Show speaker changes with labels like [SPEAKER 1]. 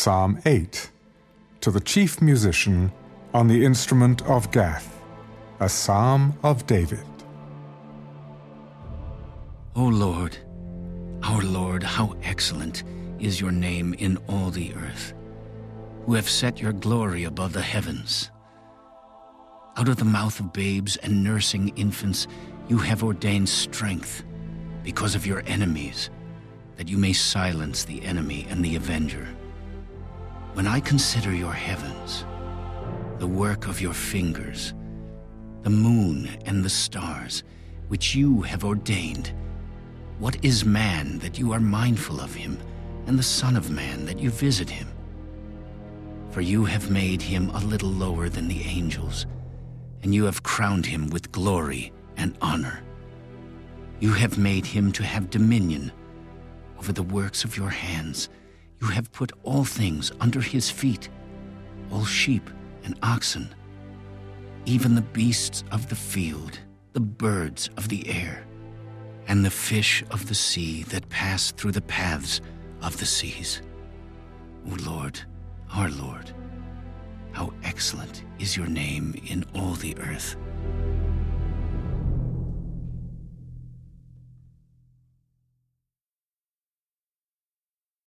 [SPEAKER 1] Psalm 8, to the chief musician on the instrument of Gath, a psalm of David.
[SPEAKER 2] O Lord, our Lord, how excellent is your name in all the earth, who have set your glory above the heavens. Out of the mouth of babes and nursing infants, you have ordained strength because of your enemies, that you may silence the enemy and the avenger. When I consider your heavens, the work of your fingers, the moon and the stars, which you have ordained, what is man that you are mindful of him, and the Son of Man that you visit him? For you have made him a little lower than the angels and you have crowned him with glory and honor. You have made him to have dominion over the works of your hands. You have put all things under his feet, all sheep and oxen, even the beasts of the field, the birds of the air, and the fish of the sea that pass through the paths of the seas. O Lord, our Lord, how excellent is your name in all the earth.